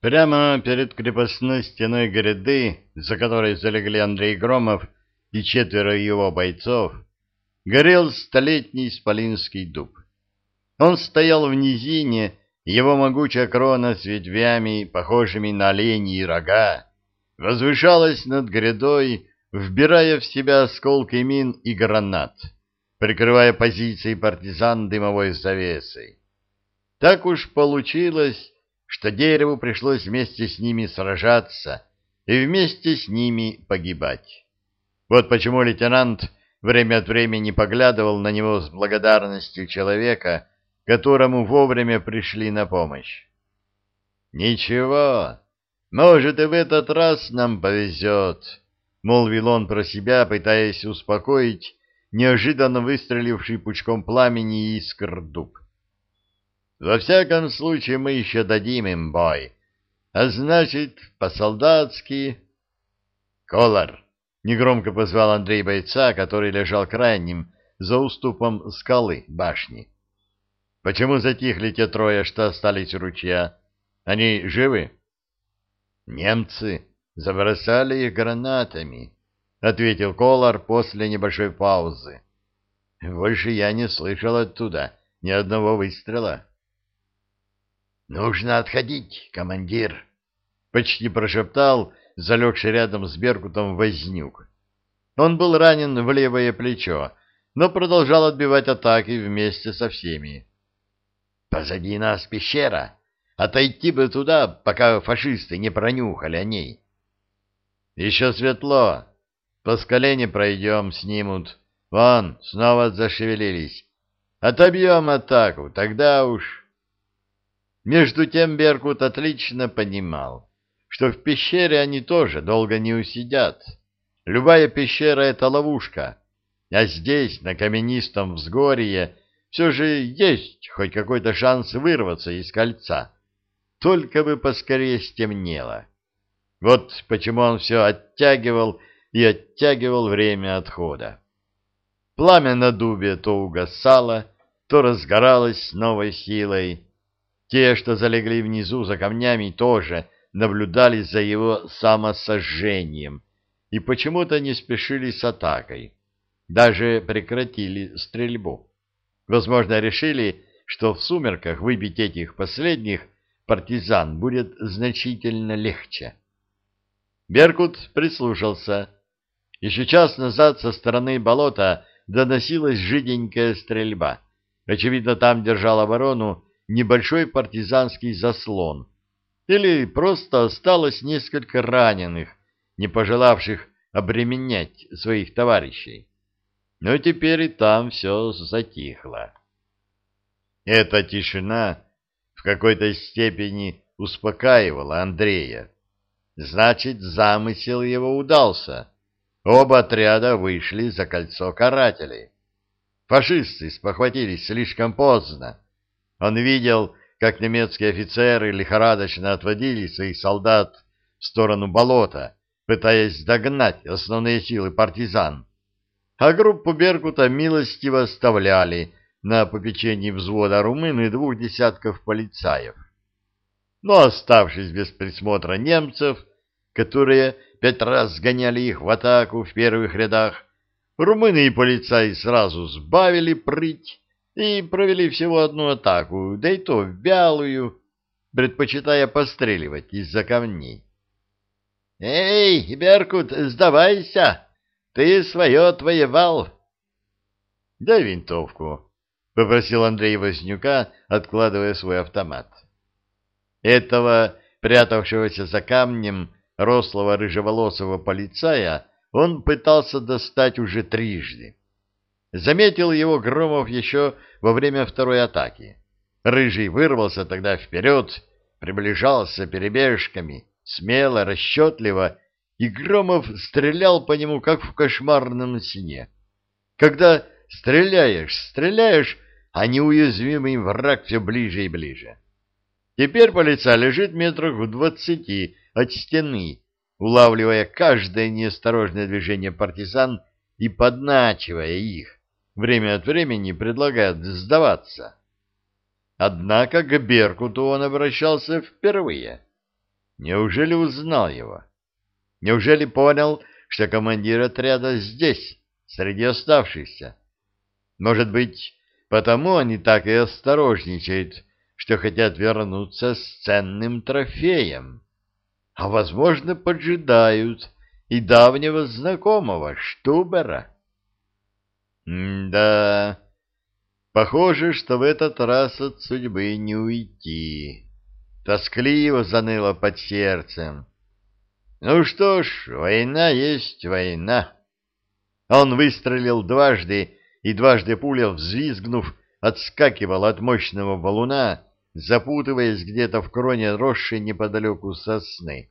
Прямо перед крепостной стеной гряды, за которой залегли Андрей Громов и четверо его бойцов, горел столетний исполинский дуб. Он стоял в низине, его могучая крона с ветвями, похожими на оленьи рога, возвышалась над грядой, вбирая в себя осколки мин и гранат, прикрывая позиции партизан дымовой завесой. Так уж получилось, что дереву пришлось вместе с ними сражаться и вместе с ними погибать. Вот почему лейтенант время от времени поглядывал на него с благодарностью человека, которому вовремя пришли на помощь. «Ничего, может, и в этот раз нам повезет», — молвил он про себя, пытаясь успокоить неожиданно выстреливший пучком пламени искр дуб. Во всяком случае, мы еще дадим им бой. А значит, по-солдатски... Колор! Негромко позвал Андрей бойца, который лежал крайним за уступом скалы башни. Почему затихли те трое, что остались у ручья? Они живы? Немцы забросали их гранатами, ответил Колор после небольшой паузы. Больше я не слышал оттуда ни одного выстрела. «Нужно отходить, командир!» — почти прошептал залегший рядом с Беркутом Вознюк. Он был ранен в левое плечо, но продолжал отбивать атаки вместе со всеми. «Позади нас пещера. Отойти бы туда, пока фашисты не пронюхали о ней». «Еще светло. По скале не пройдем, снимут. Вон, снова зашевелились. Отобьем атаку, тогда уж...» Между тем Беркут отлично понимал, что в пещере они тоже долго не усидят. Любая пещера — это ловушка, а здесь, на каменистом взгорье, все же есть хоть какой-то шанс вырваться из кольца. Только бы поскорее стемнело. Вот почему он все оттягивал и оттягивал время отхода. Пламя на дубе то угасало, то разгоралось с новой силой, те, что залегли внизу за камнями, тоже наблюдали за его самосожжением и почему-то не спешили с атакой. Даже прекратили стрельбу. Возможно, решили, что в сумерках выбить этих последних партизан будет значительно легче. Беркут прислушался. Еще час назад со стороны болота доносилась жиденькая стрельба. Очевидно, там держал оборону небольшой партизанский заслон, или просто осталось несколько раненых, не пожелавших обременять своих товарищей. Но теперь и там все затихло. Эта тишина в какой-то степени успокаивала Андрея. Значит, замысел его удался. Оба отряда вышли за кольцо карателей. Фашисты спохватились слишком поздно. Он видел, как немецкие офицеры лихорадочно отводили своих солдат в сторону болота, пытаясь догнать основные силы партизан. А группу Беркута милостиво оставляли на попечении взвода румын и двух десятков полицаев. Но, оставшись без присмотра немцев, которые пять раз сгоняли их в атаку в первых рядах, румыны и полицаи сразу сбавили прыть и провели всего одну атаку, да и то вялую, предпочитая постреливать из-за камней. — Эй, Беркут, сдавайся! Ты свое отвоевал! — Дай винтовку, — попросил Андрей Вознюка, откладывая свой автомат. Этого, прятавшегося за камнем, рослого рыжеволосого полицая, он пытался достать уже трижды. Заметил его Громов еще во время второй атаки. Рыжий вырвался тогда вперед, приближался перебежками, смело, расчетливо, и Громов стрелял по нему, как в кошмарном сне. Когда стреляешь, стреляешь, а неуязвимый враг все ближе и ближе. Теперь полица лежит метрах в двадцати от стены, улавливая каждое неосторожное движение партизан и подначивая их время от времени предлагает сдаваться. Однако к Беркуту он обращался впервые. Неужели узнал его? Неужели понял, что командир отряда здесь, среди оставшихся? Может быть, потому они так и осторожничают, что хотят вернуться с ценным трофеем, а, возможно, поджидают и давнего знакомого Штубера. Да, похоже, что в этот раз от судьбы не уйти. Тоскливо заныло под сердцем. Ну что ж, война есть война. Он выстрелил дважды, и дважды пуля, взвизгнув, отскакивала от мощного валуна, запутываясь где-то в кроне росшей неподалеку сосны.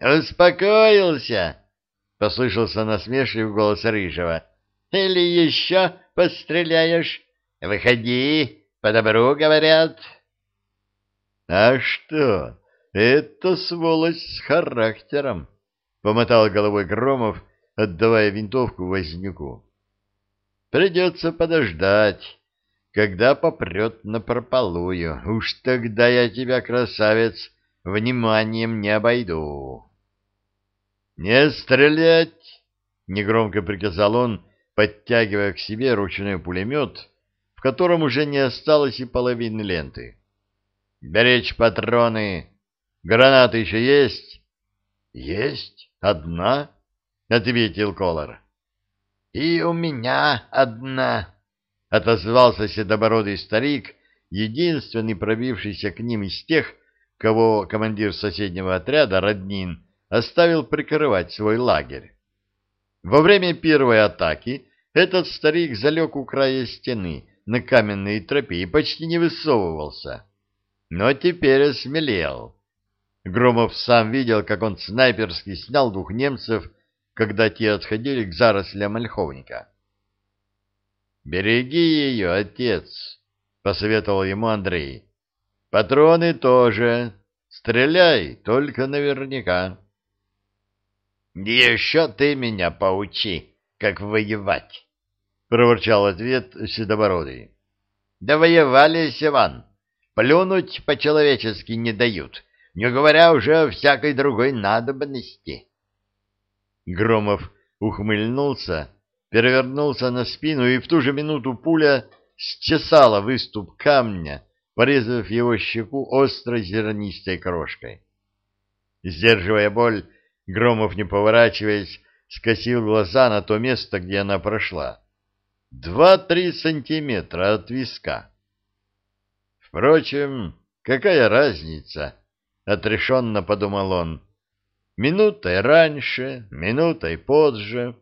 «Успокоился!» — послышался насмешливый голос Рыжего. «Или еще постреляешь? Выходи, по добру говорят». «А что, это сволочь с характером!» — помотал головой Громов, отдавая винтовку Вознюку. «Придется подождать» когда попрет на прополую. Уж тогда я тебя, красавец, вниманием не обойду. — Не стрелять! — негромко приказал он, подтягивая к себе ручной пулемет, в котором уже не осталось и половины ленты. — Беречь патроны! Гранаты еще есть? — Есть. Одна? — ответил Колор. — И у меня одна отозвался седобородый старик, единственный пробившийся к ним из тех, кого командир соседнего отряда, Роднин, оставил прикрывать свой лагерь. Во время первой атаки этот старик залег у края стены на каменной тропе и почти не высовывался. Но теперь осмелел. Громов сам видел, как он снайперски снял двух немцев, когда те отходили к зарослям ольховника. «Береги ее, отец», — посоветовал ему Андрей. «Патроны тоже. Стреляй, только наверняка». «Еще ты меня поучи, как воевать», — проворчал ответ Седобородый. «Да воевались, Иван. Плюнуть по-человечески не дают, не говоря уже о всякой другой надобности». Громов ухмыльнулся перевернулся на спину, и в ту же минуту пуля счесала выступ камня, порезав его щеку острой зернистой крошкой. Сдерживая боль, Громов, не поворачиваясь, скосил глаза на то место, где она прошла. Два-три сантиметра от виска. Впрочем, какая разница? — отрешенно подумал он. Минутой раньше, минутой позже.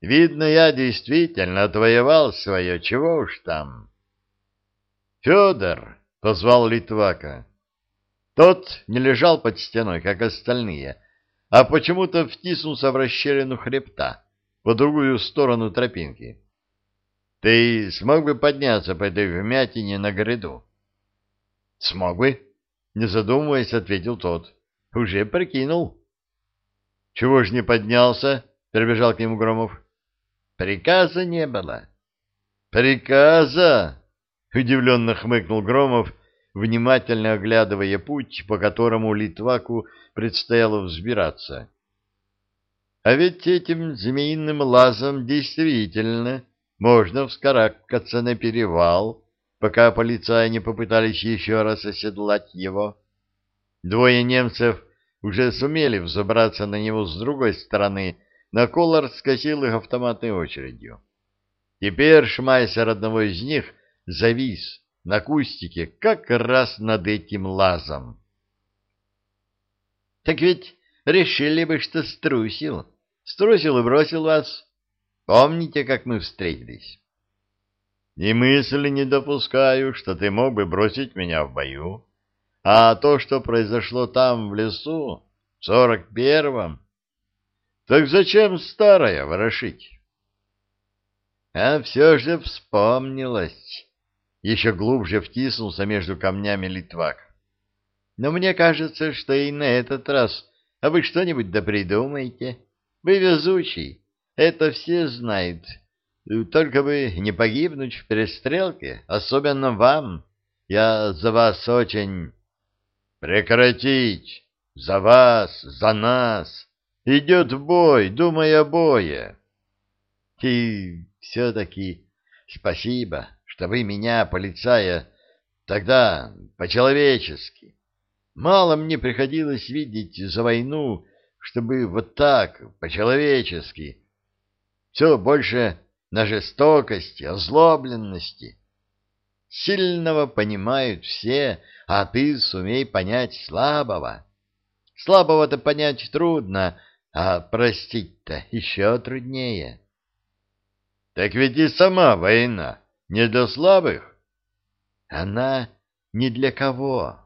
Видно, я действительно отвоевал свое, чего уж там. Федор позвал Литвака. Тот не лежал под стеной, как остальные, а почему-то втиснулся в расщелину хребта, по другую сторону тропинки. Ты смог бы подняться по этой вмятине на гряду? — Смог бы, — не задумываясь, ответил тот. — Уже прикинул. — Чего ж не поднялся? — перебежал к нему Громов. Приказа не было. Приказа? Удивленно хмыкнул Громов, внимательно оглядывая путь, по которому Литваку предстояло взбираться. А ведь этим змеиным лазом действительно можно вскарабкаться на перевал, пока полицаи не попытались еще раз оседлать его. Двое немцев уже сумели взобраться на него с другой стороны, но Колор скосил их автоматной очередью. Теперь шмайсер одного из них завис на кустике как раз над этим лазом. — Так ведь решили бы, что струсил. Струсил и бросил вас. Помните, как мы встретились? — И мысли не допускаю, что ты мог бы бросить меня в бою. А то, что произошло там, в лесу, в сорок первом, так зачем старое ворошить? А все же вспомнилось. Еще глубже втиснулся между камнями Литвак. Но мне кажется, что и на этот раз... А вы что-нибудь да придумайте. Вы везучий, это все знают. Только бы не погибнуть в перестрелке, особенно вам. Я за вас очень... Прекратить! За вас, за нас. Идет бой, думай о бое. И все-таки спасибо, что вы меня, полицая, тогда по-человечески. Мало мне приходилось видеть за войну, чтобы вот так, по-человечески. Все больше на жестокости, озлобленности. Сильного понимают все, а ты сумей понять слабого. Слабого-то понять трудно, а простить-то еще труднее. Так ведь и сама война не для слабых. Она ни для кого.